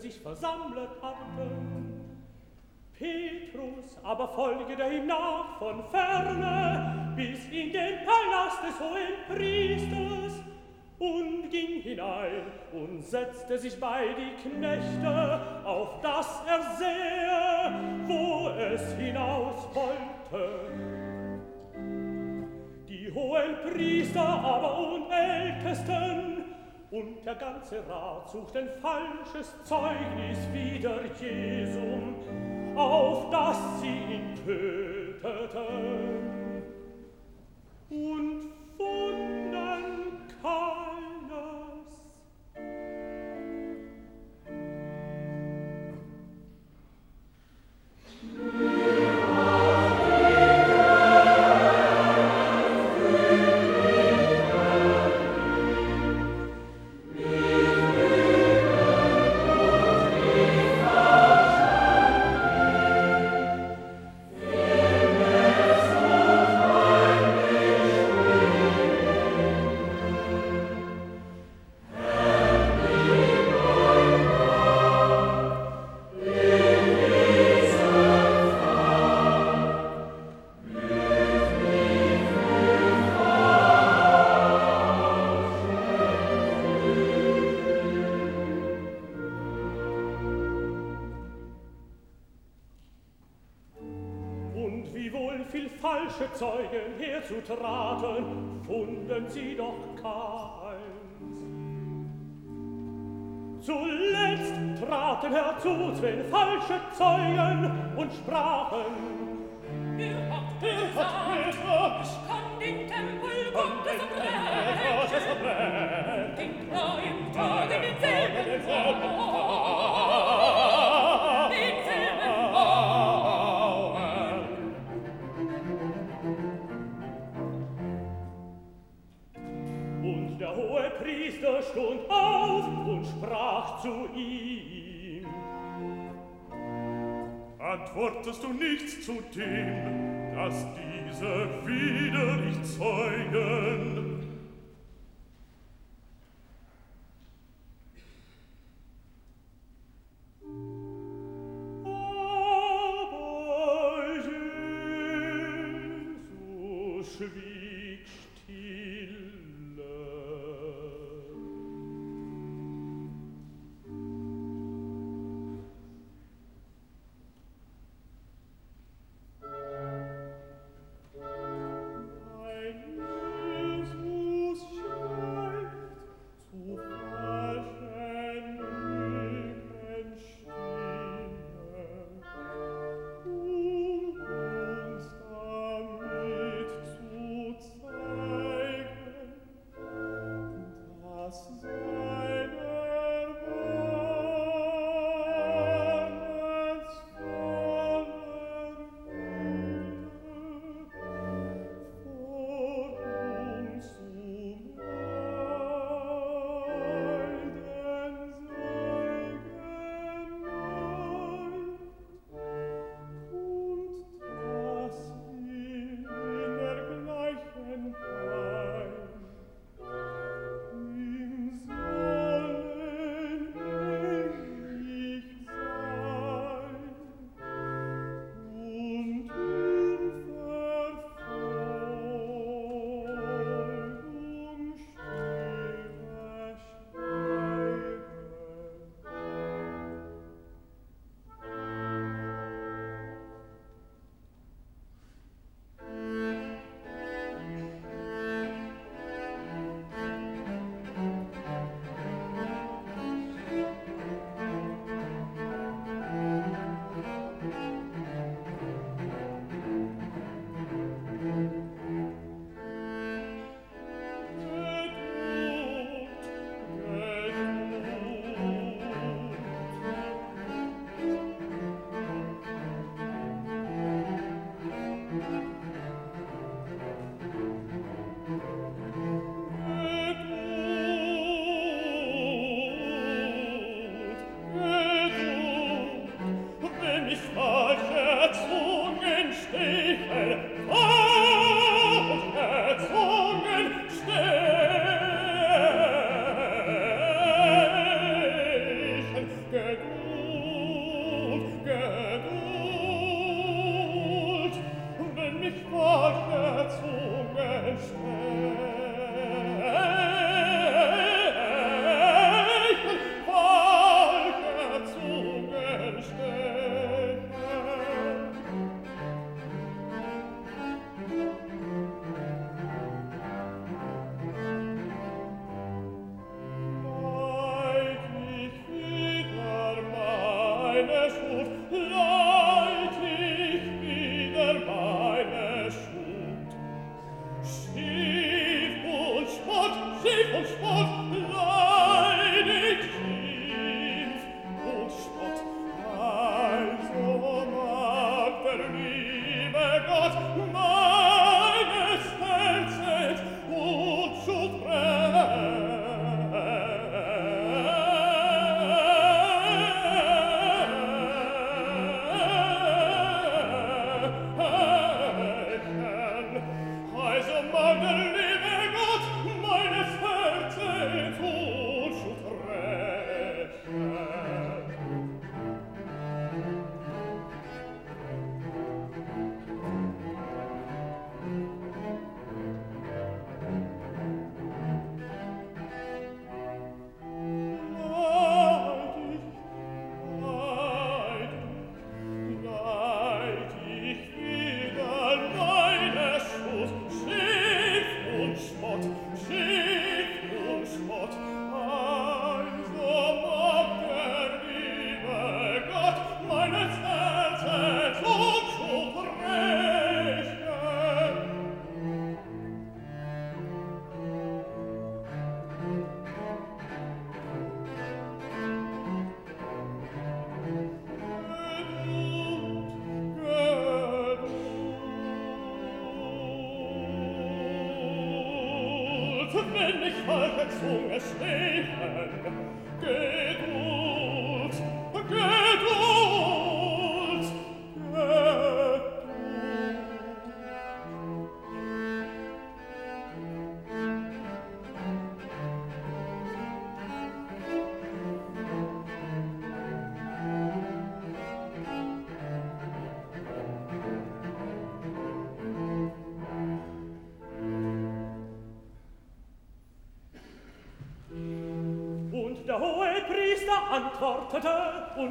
sich versammelt hatten. Petrus aber folgte ihm nach von ferne bis in den Palast des hohen Priesters und ging hinein und setzte sich bei die Knechte, auf dass er sehe, wo es hinaus wollte. Die hohen Priester aber und Ältesten und der ganze Rat sucht ein falsches Zeugnis wider Jesum, auf das sie ihn töteten und wunden kann. traten herzu zween falsche Zeugen und sprachen. Ihr habt gesagt, ich kann den Tempel Gottes verbrennen, den neuen Tag in denselben Tag. Und der hohe Priester stund auf und sprach zu ihm, Antwortest du nichts zu dem, dass diese wieder nicht zeugen?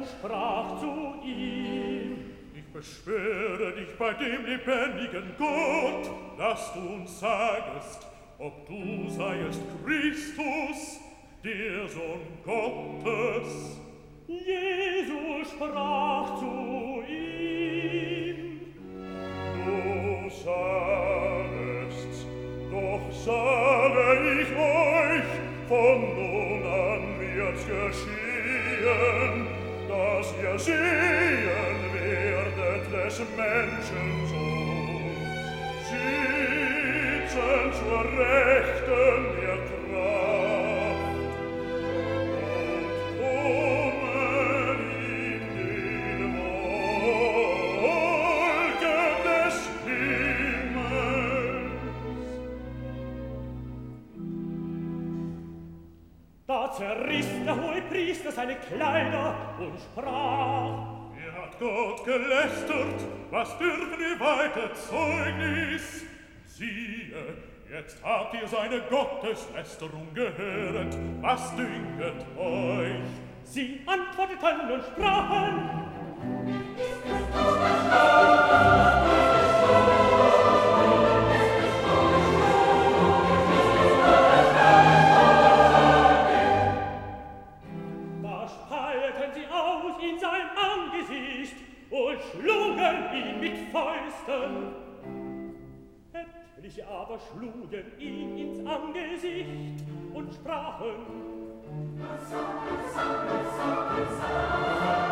sprach zu ihm, Ich beschwöre dich bei dem lebendigen Gott, dass du uns sagest, ob du seiest Christus, der Sohn Gottes. Jesus sprach zu ihm, Du sagest, doch sage ich euch, von nun an wird's geschehen, dass ihr sehen werdet des Menschen Sohn. Sitzen zur Rechten zerriß seine Kleider und sprach, Er hat Gott gelästert, was dürfen wir weiter Zeugnis? Siehe, jetzt habt ihr seine Gotteslästerung gehört, was dünket euch? Sie antworteten und sprachen, Ist es Herzen. Etliche aber schlugen ihn ins Angesicht und sprachen: Wasser, Wasser, Wasser, Wasser.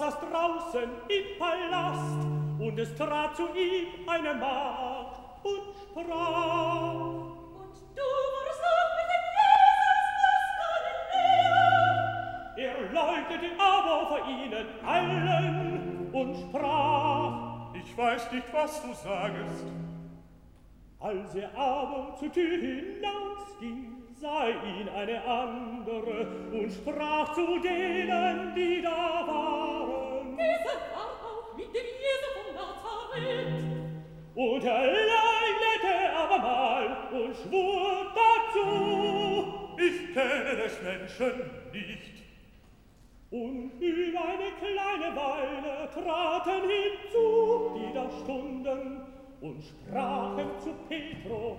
saß draußen im Palast und es trat zu ihm eine Magd und sprach. Und du warst auch mit dem Jesus Galiläa. Er läutete aber vor ihnen allen und sprach. Ich weiß nicht, was du sagst. Als er aber zur Tür hinausging, sah ihn eine andere und sprach zu denen, die da waren. Diese war auch mit dem Jesu von Nazareth. Und er leugnete aber mal und schwur dazu. Ich kenne des Menschen nicht. Und über eine kleine Weile traten hinzu, die da stunden, und sprachen zu Petro.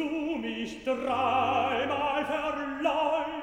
du mich dreimal verleihst,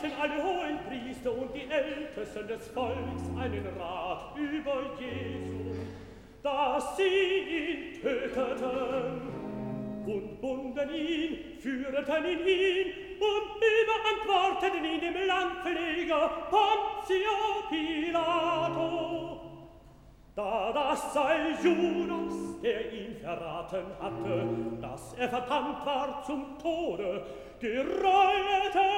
hielten alle hohen Priester und die Ältesten des Volks einen Rat über Jesu, dass sie ihn töteten und bunden ihn, führeten ihn hin und überantworteten ihn dem Landpfleger Pontio Pilato. Da das sei Judas, verraten hatte, dass er verdammt war zum Tode, gereuete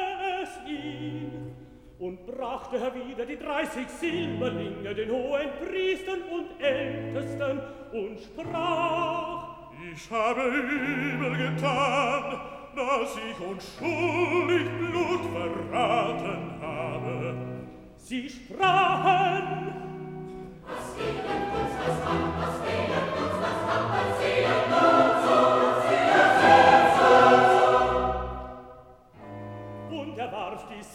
es ihn und brachte herwieder die dreißig Silberlinge den hohen Priestern und Ältesten und sprach, Ich habe übel getan, dass ich unschuldig Blut verraten habe. Sie sprachen,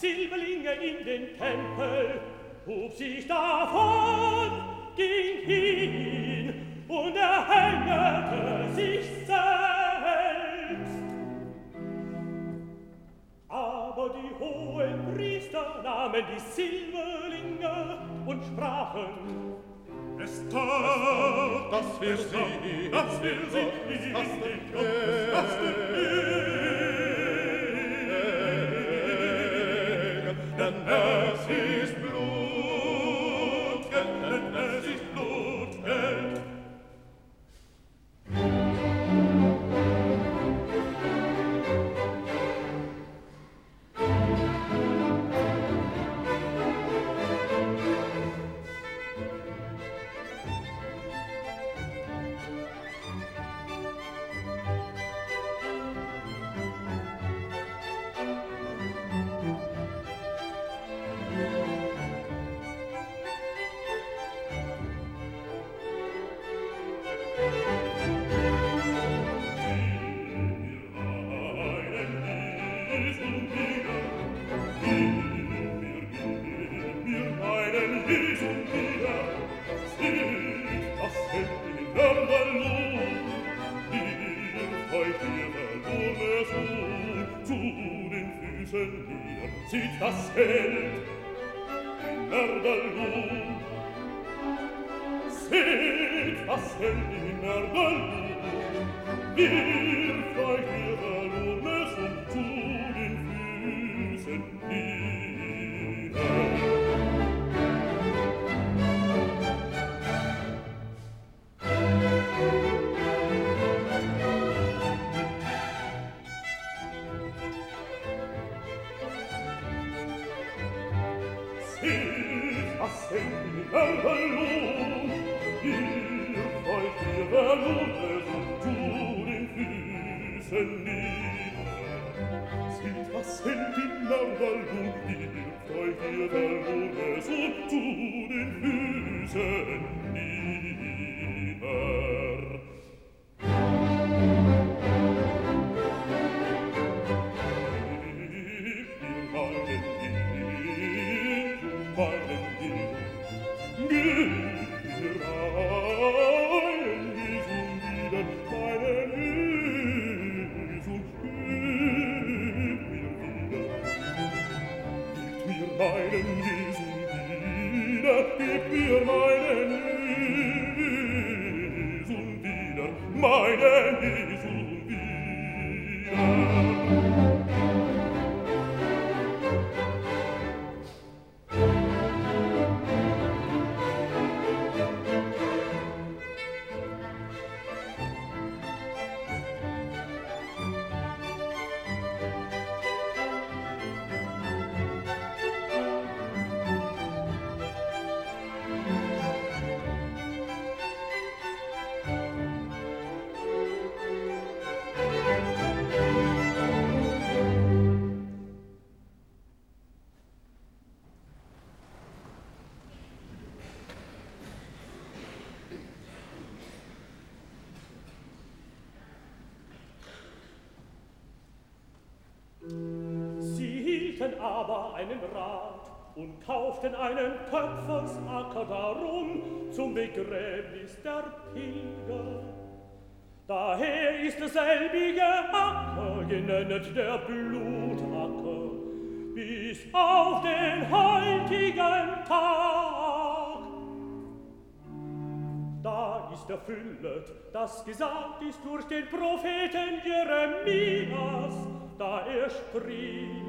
Silberlinge in den Tempel, hob sich davon, ging hin und erhängete sich selbst. Aber die hohen Priester nahmen die Silberlinge und sprachen, Es tat, dass wir sie, dass wir sie, dass wir sie, dass wir sie, denn es ist sieht das Held in Erdalum. Seht das Held in Erdalum, wir feucht ihrer Lohmes und zu den Füßen dir. Stellina Sind was hält in Nordalbum Ihr freut ihr Dalmures Und zu den Füßen nieder kauften einen Töpfersacker darum zum Begräbnis der Pilger. Daher ist derselbige Acker genennet der Blutacker, bis auf den heutigen Tag. Da ist erfüllet, das gesagt ist durch den Propheten Jeremias, da er spricht.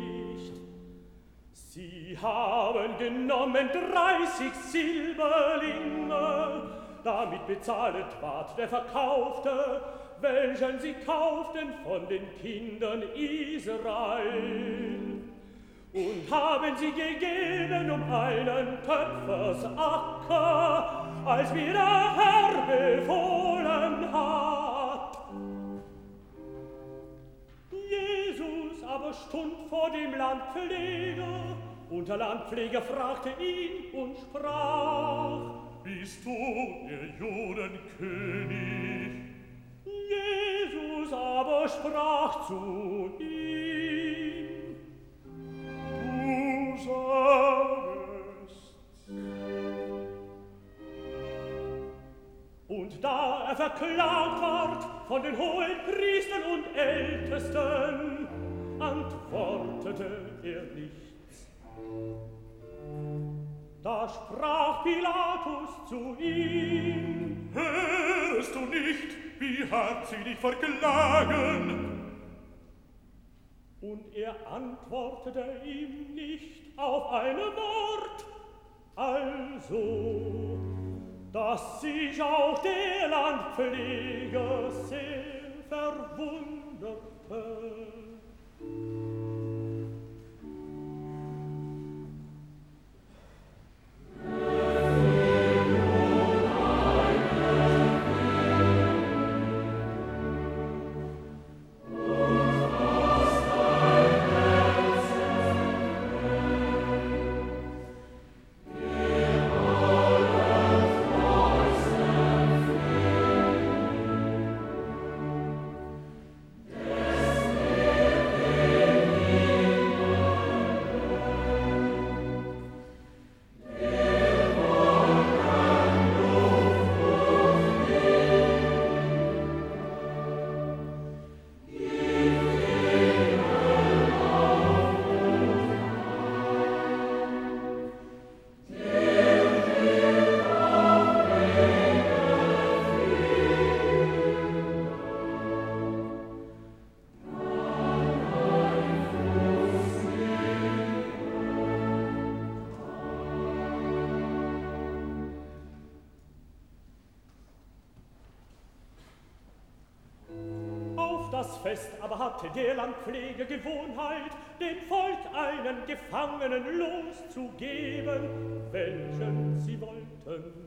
Sie haben genommen dreißig Silberlinge, damit bezahlet ward der Verkaufte, welchen sie kauften von den Kindern Israel. Und haben sie gegeben um einen Töpfers Acker, als mir der Herr befohlen hat. Jesus aber stund vor dem Landpfleger, und der Landpfleger fragte ihn und sprach, Bist du der Judenkönig? Jesus aber sprach zu ihm, Du sagest. Und da er verklagt ward von den hohen Priestern und Ältesten, antwortete er nicht. Da sprach Pilatus zu ihm, Hörst du nicht, wie hart sie dich verklagen? Und er antwortete ihm nicht auf ein Wort, also, dass sich auch der Landpfleger sehr verwunderte. Hatte der Landpfleger Gewohnheit, dem Volk einen Gefangenen loszugeben, welchen sie wollten.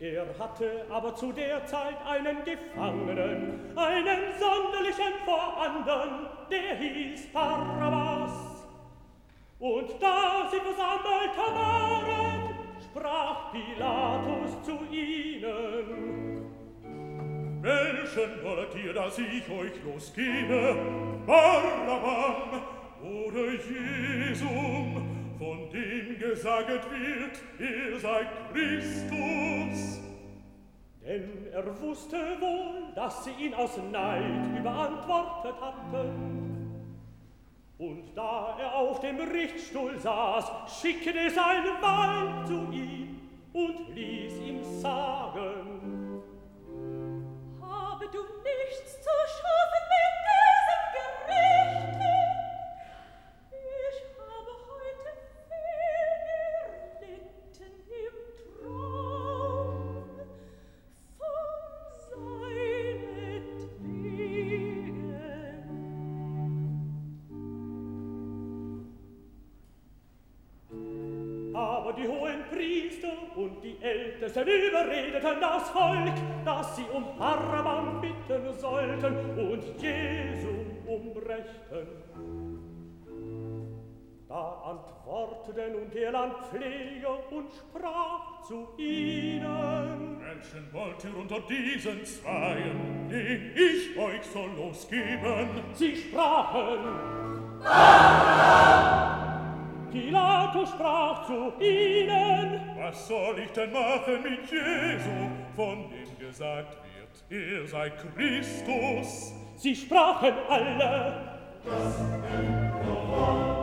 Er hatte aber zu der Zeit einen Gefangenen, einen sonderlichen vor andern, der hieß Barabbas. Und da sie versammelt waren, sprach Pilatus zu ihnen, Menschen wollt ihr, dass ich euch losgebe? Barabam oder Jesum, von dem gesagt wird, ihr seid Christus. Denn er wusste wohl, dass sie ihn aus Neid überantwortet hatten. Und da er auf dem Richtstuhl saß, schickte er sein Weib zu ihm und ließ ihm sagen, die hohen Priester und die Ältesten überredeten das Volk, Araman bitten sollten und Jesu umbrächten. Da antworteten und der Landpfleger und sprach zu ihnen, Menschen wollt ihr unter diesen Zweien, die ich euch soll losgeben. Sie sprachen, Pilatus sprach zu ihnen, Was soll ich denn machen mit Jesu, von dem gesagt wird? er sei Christus. Sie sprachen alle, das ist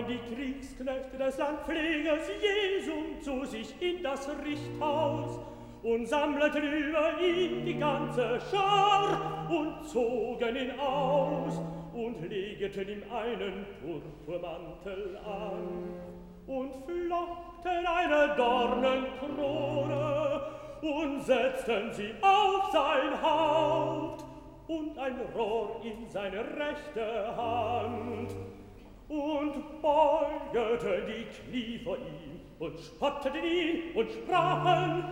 kamen die Kriegsknechte des Landpflegers Jesum zu sich in das Richthaus und sammelten über ihn die ganze Schar und zogen ihn aus und legeten ihm einen Purpurmantel an und flochten eine Dornenkrone und setzten sie auf sein Haupt und ein Rohr in seine rechte Hand und beugete die Knie vor ihm und spotteten ihn und sprachen,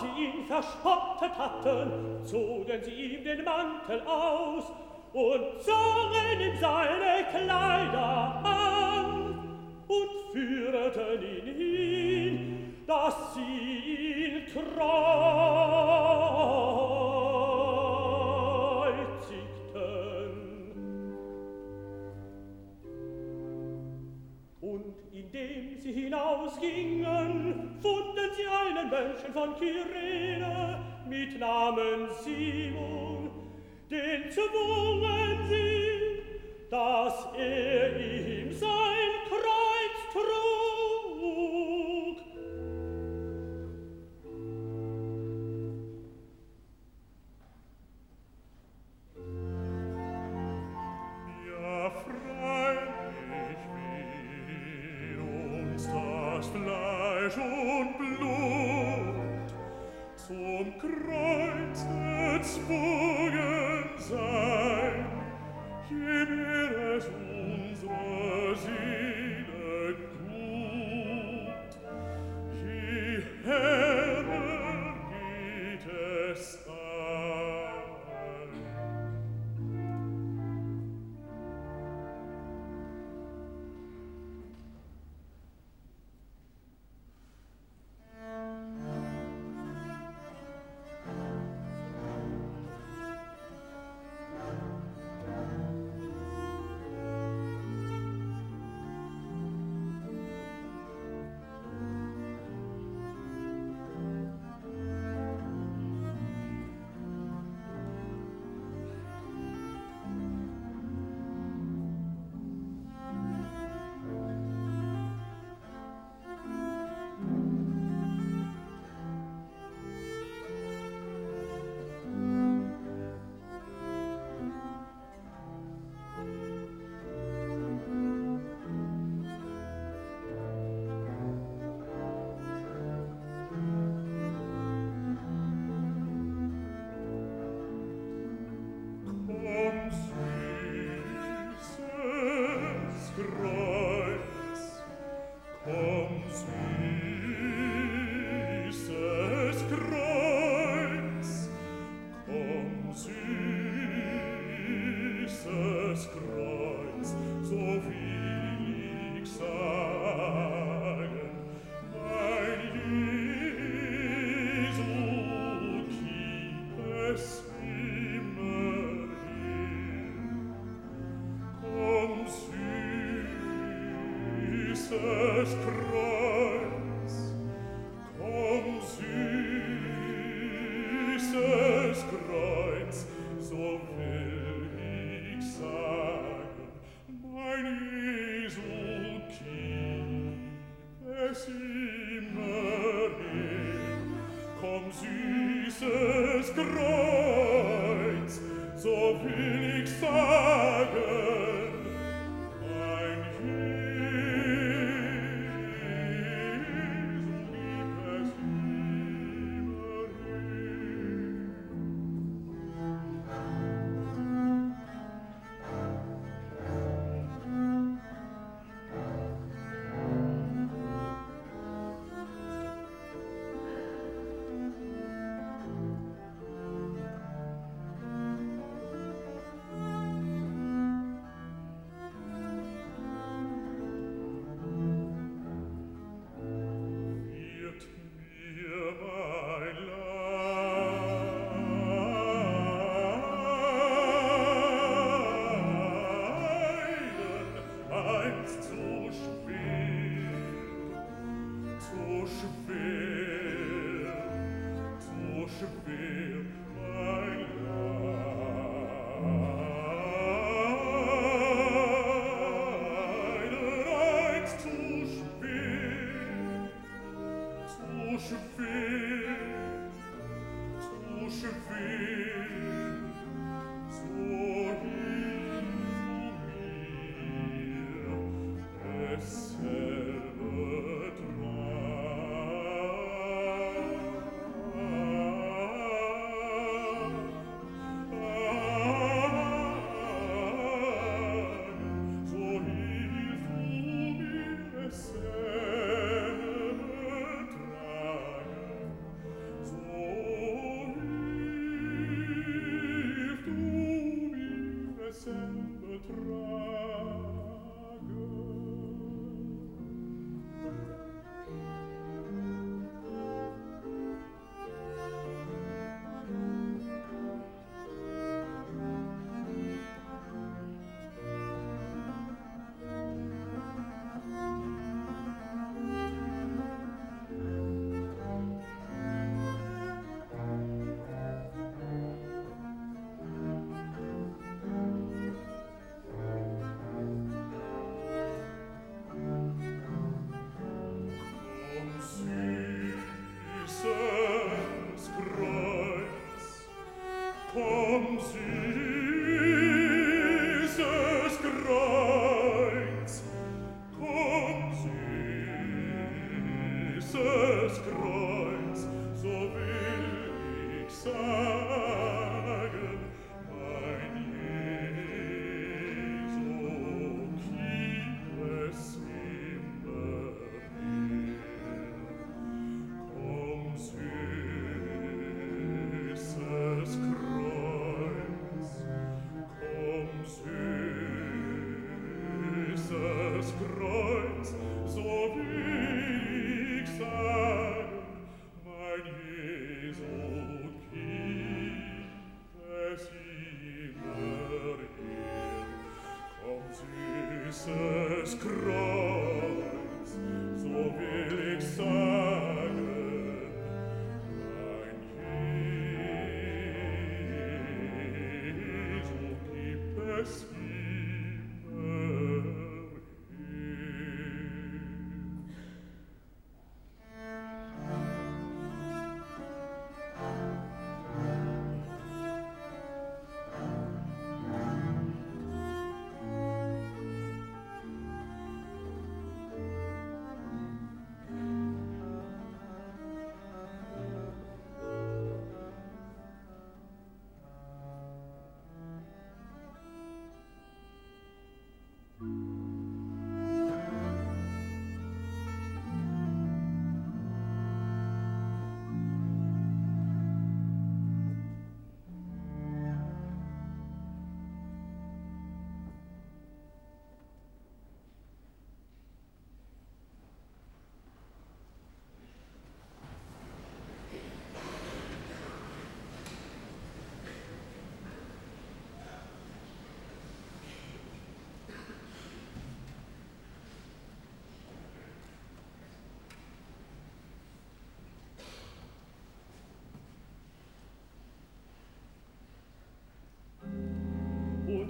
sie ihn verspottet hatten, zogen sie ihm den Mantel aus und zogen ihm seine Kleider.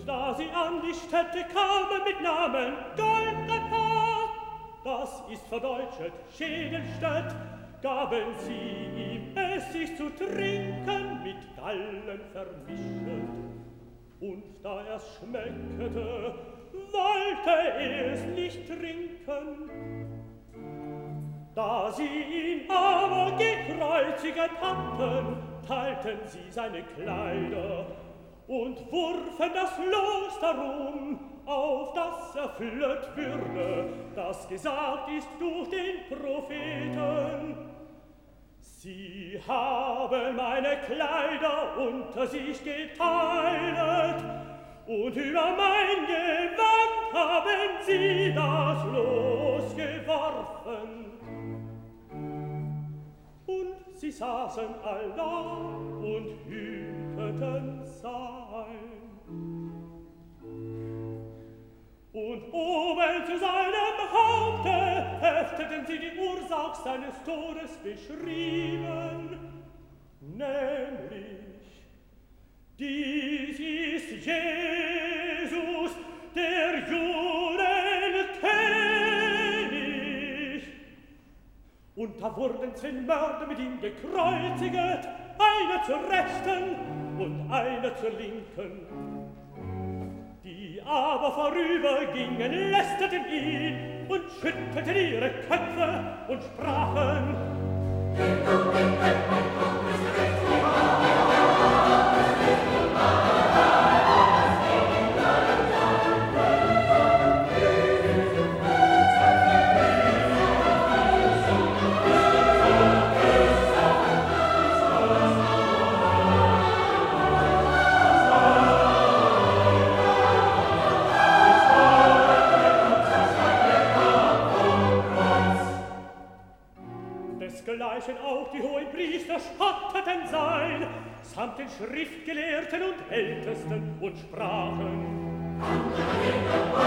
da sie an die Städte kamen mit Namen Golgatha. Das ist verdeutschet Schädelstadt, gaben sie ihm Essig zu trinken, mit Gallen vermischet. Und da er's schmeckete, wollte er's nicht trinken. Da sie ihn aber gekreuziget hatten, teilten sie seine Kleider, und wurfen das Los darum, auf das erfüllet würde, das gesagt ist durch den Propheten. Sie haben meine Kleider unter sich geteilet, und über mein Gewand haben sie das Los geworfen. Und sie saßen allein und hüten, Hirten sein. Und oben zu seinem Haupte hefteten sie die Ursach seines Todes beschrieben, nämlich dies ist Jesus, der Juden kennt. da wurden zehn Mörder mit ihm gekreuziget, einer zur Rechten und einer zur Linken. Die aber vorübergingen, lästerten ihn und schüttelten ihre Köpfe und sprachen, manchen auch die hohen Priester spotteten sein, samt den Schriftgelehrten und Ältesten und sprachen. Angelika,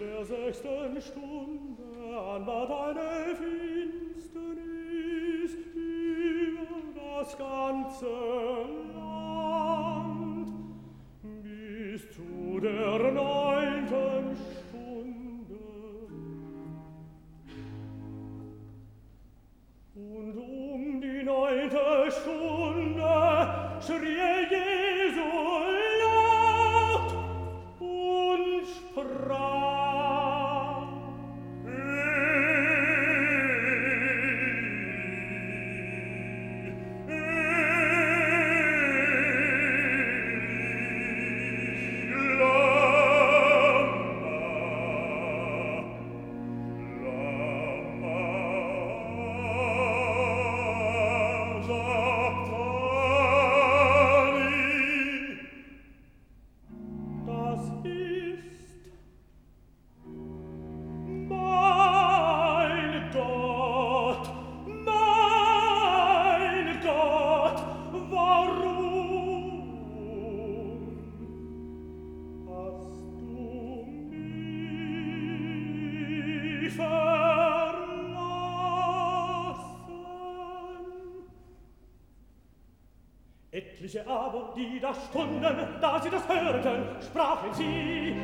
in der sechsten Stunde Etliche Abend, die da stunden, da sie das hörten, sprachen sie.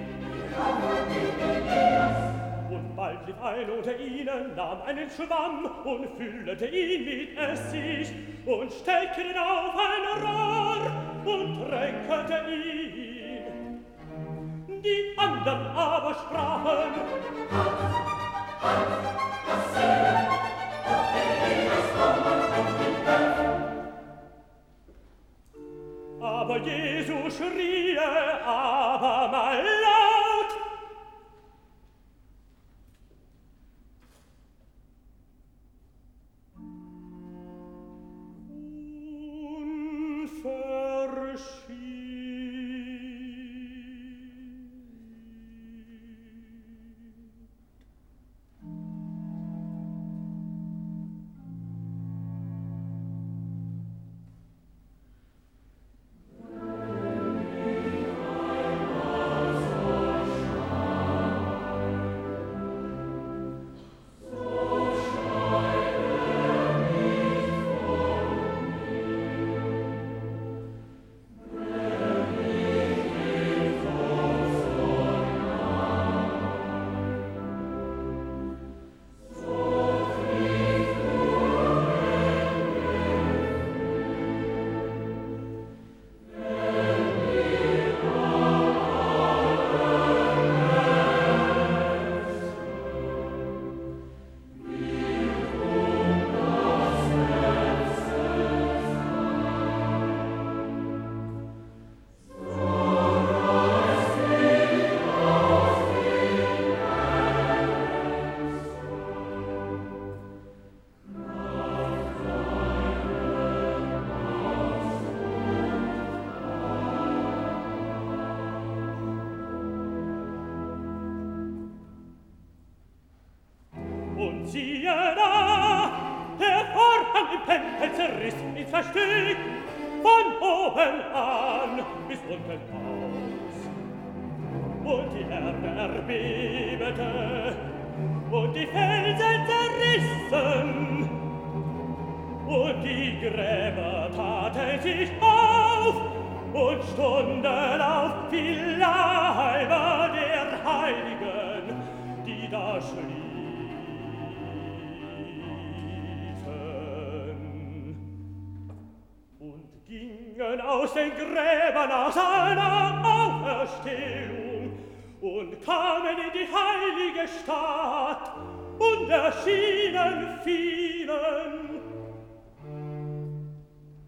Und bald lief ein unter ihnen, nahm einen Schwamm und füllte ihn mit Essig und steckte ihn auf ein Rohr und tränkelte ihn. Die anderen aber sprachen, Hans, Hans, Steg von oben an bis unten aus. Und die Erde erbebete und die Felsen zerrissen und die Gräber taten sich auf und stunden auf die Leiber der Heiligen, die da schliefen. stiegen aus den Gräbern aus seiner Auferstehung und kamen in die heilige Stadt und erschienen vielen.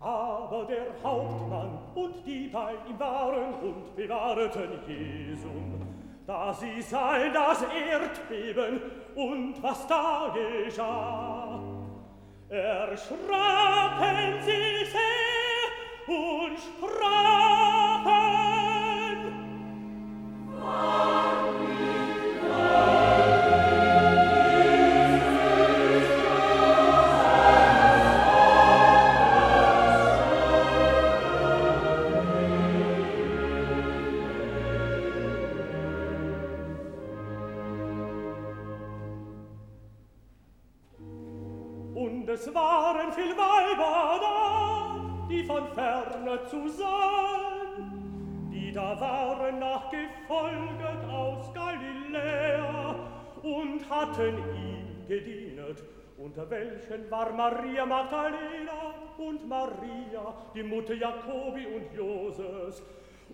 Aber der Hauptmann und die bei ihm waren und bewahreten Jesum, da sie sei das Erdbeben und was da geschah. Erschraken sie sehr, und sprachen. ferne zu sein, die da waren nachgefolget aus Galiläa und hatten ihm gedienet, unter welchen war Maria Magdalena und Maria, die Mutter Jakobi und Joses,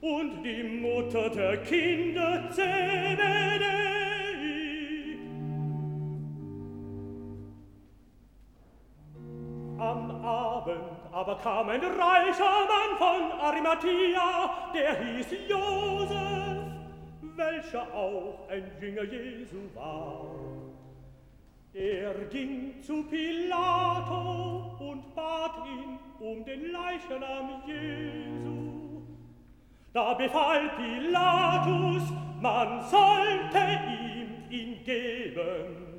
und die Mutter der Kinder Zebedee. Abend aber kam ein reicher Mann von Arimathea, der hieß Josef, welcher auch ein Jünger Jesu war. Er ging zu Pilato und bat ihn um den Leichnam Jesu. Da befahl Pilatus, man sollte ihm ihn geben.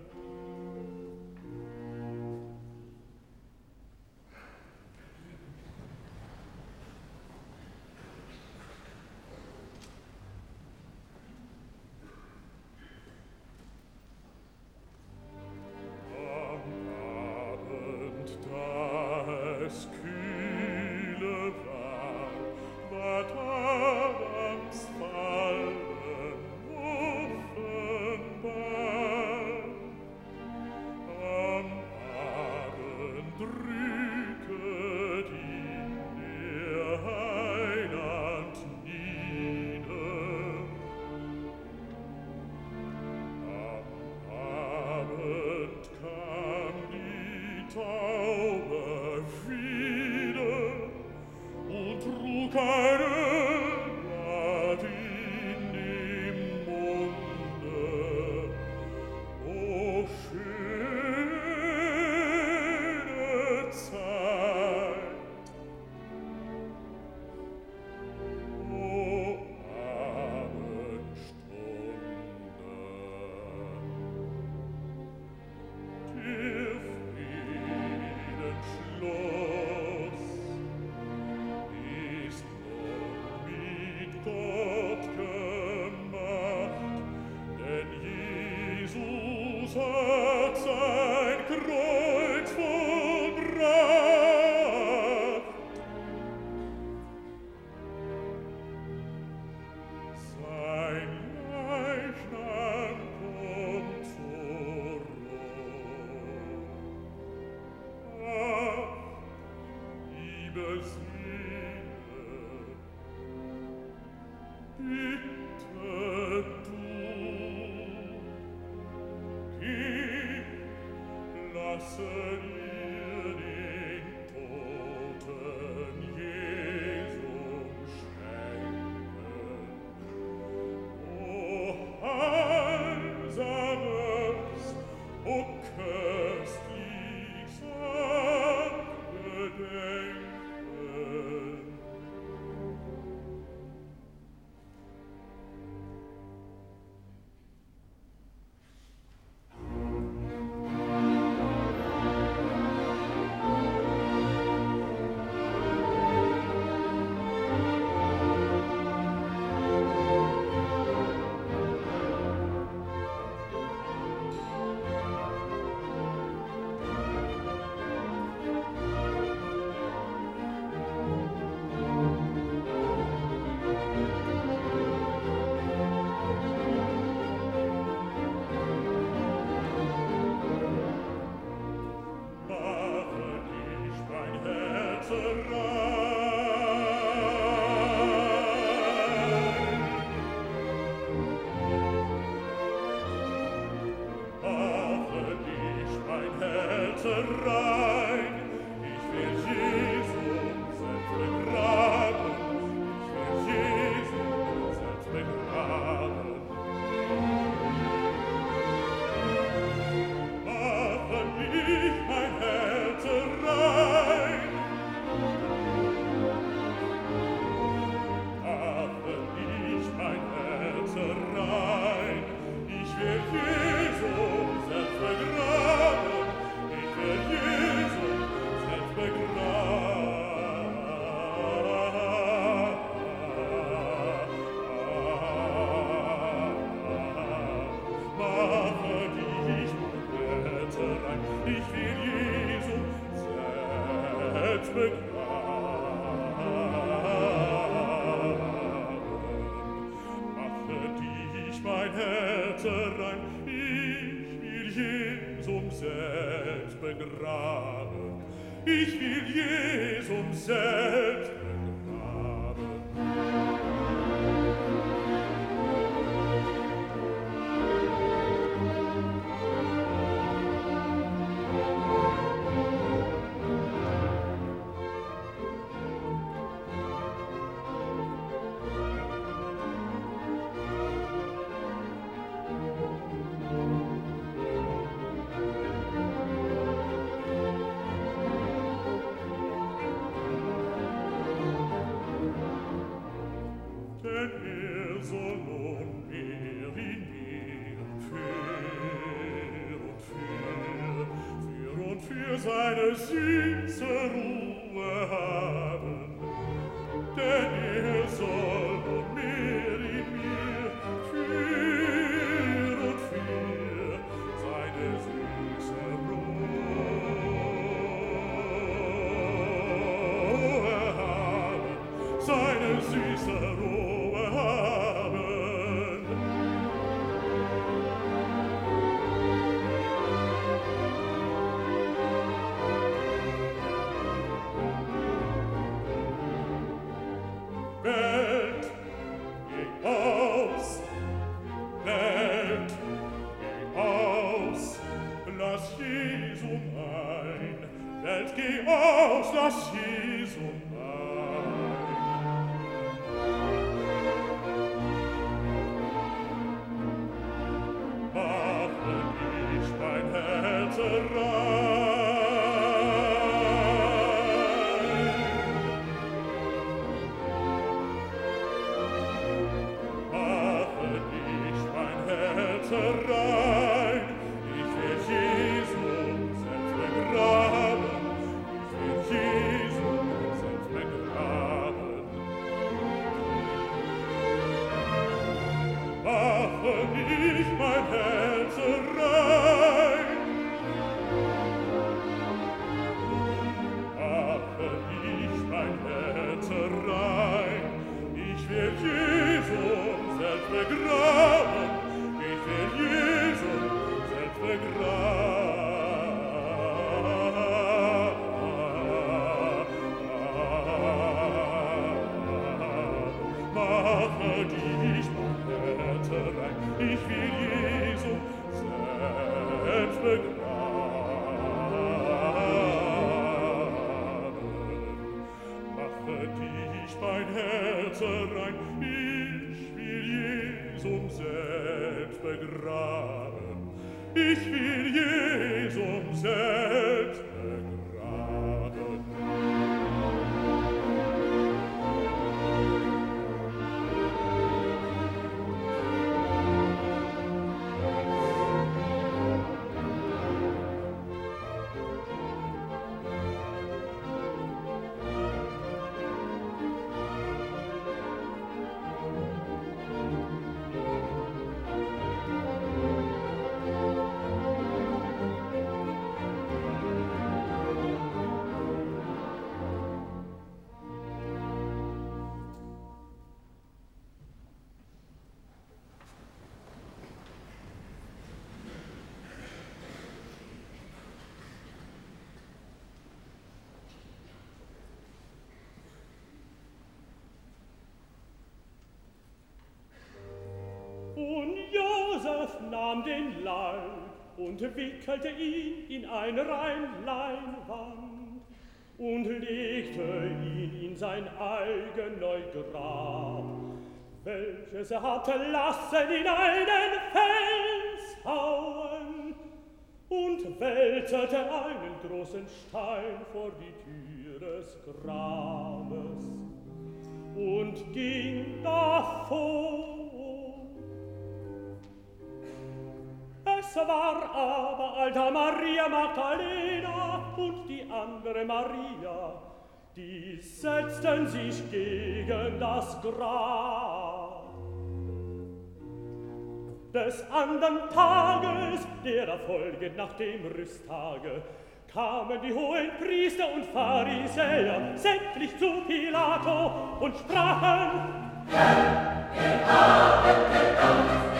tragen ich will jesum sehen. grab ich will jesum selbst. Den Leib und wickelte ihn in eine rein Leinwand und legte ihn in sein eigen Grab, welches er hatte lassen in einen Fels hauen und wälzerte einen großen Stein vor die Tür des Grabes und ging davor es war aber alter Maria Magdalena und die andere Maria, die setzten sich gegen das Grab. Des andern Tages, der Erfolge nach dem Rüsttage, kamen die hohen Priester und Pharisäer sämtlich zu Pilato und sprachen, Herr, wir haben gedacht,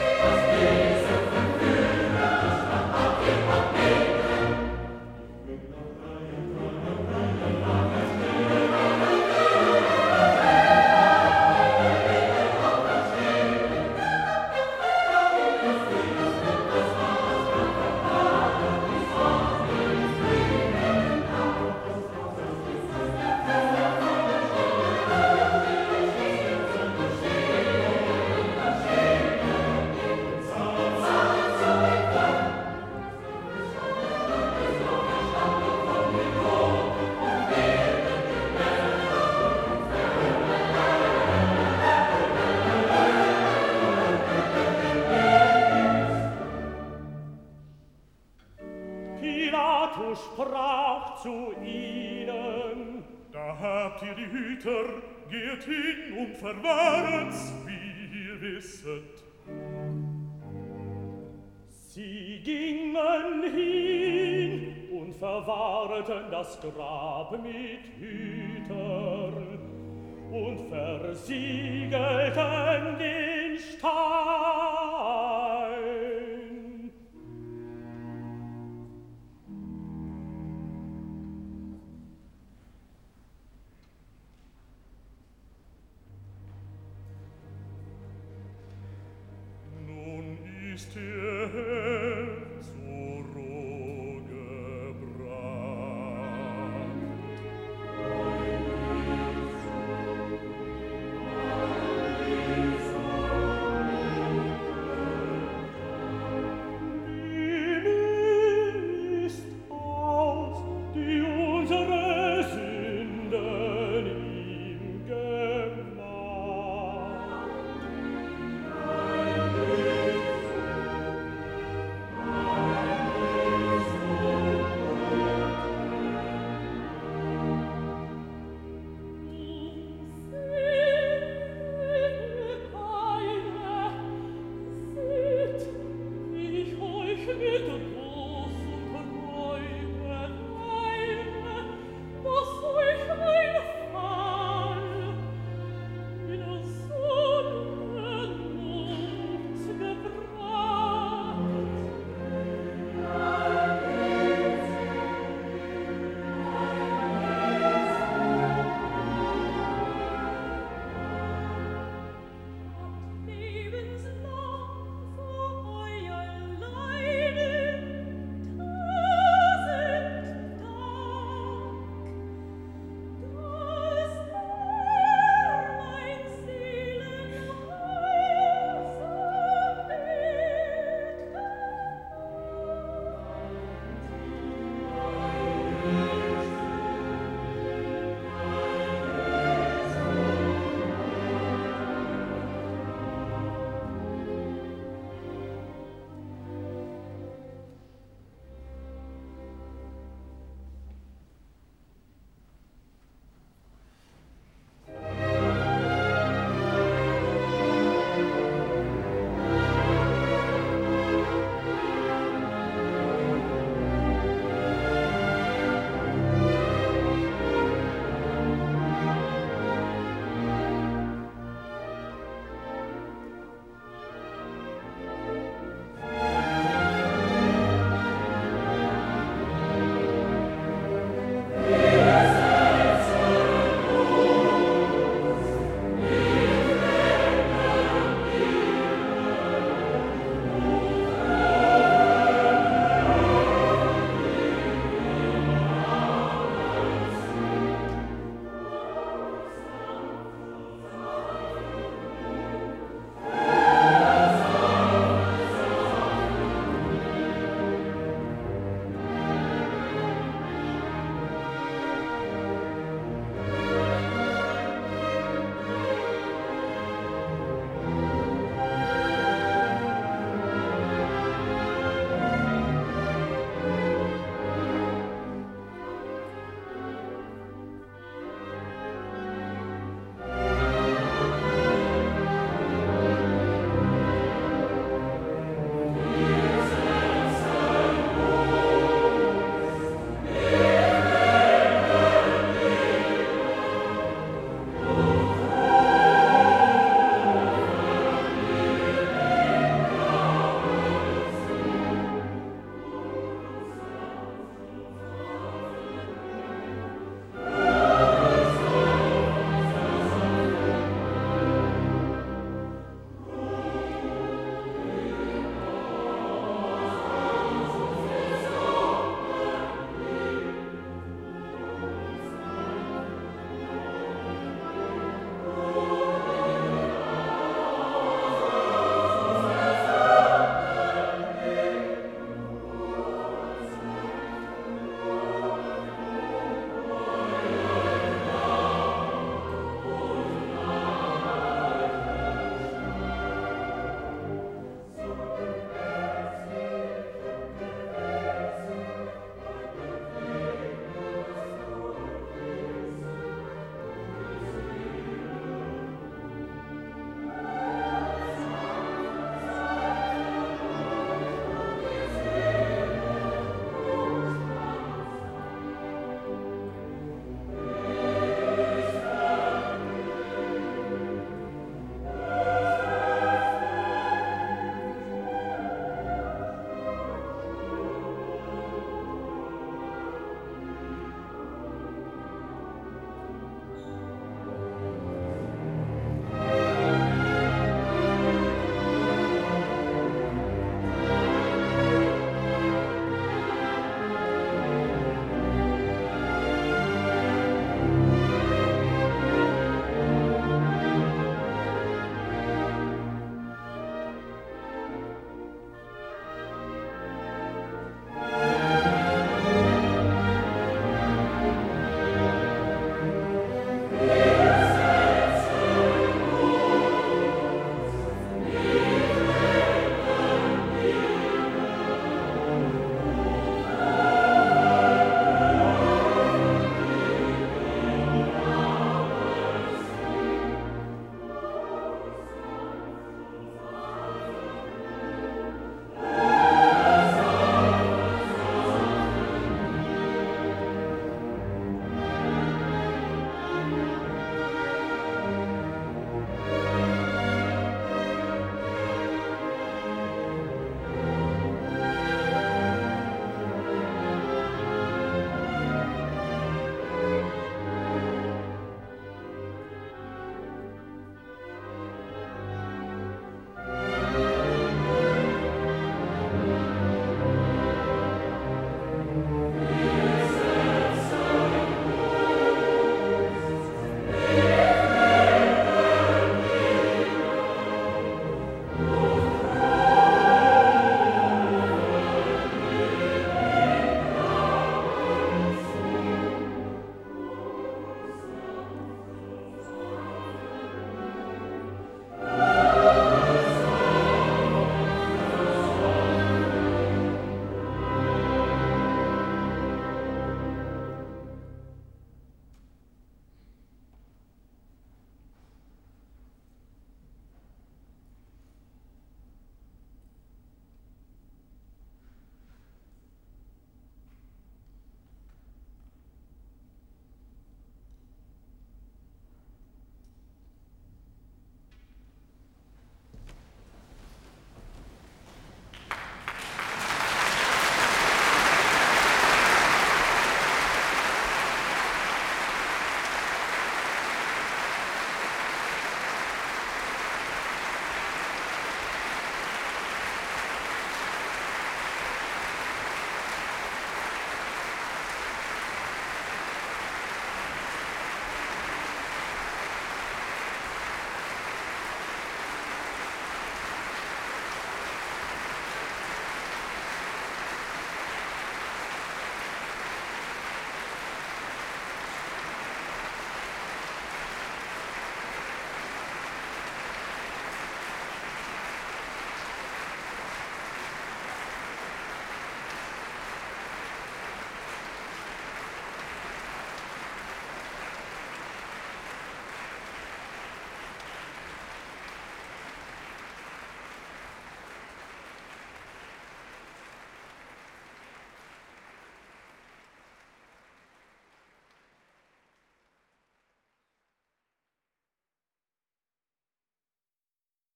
ihnen. Da habt ihr die Hüter, geht hin und verwahrt's, wie ihr wisset. Sie gingen hin und verwahrten das Grab mit Hütern und versiegelten den Stein. To.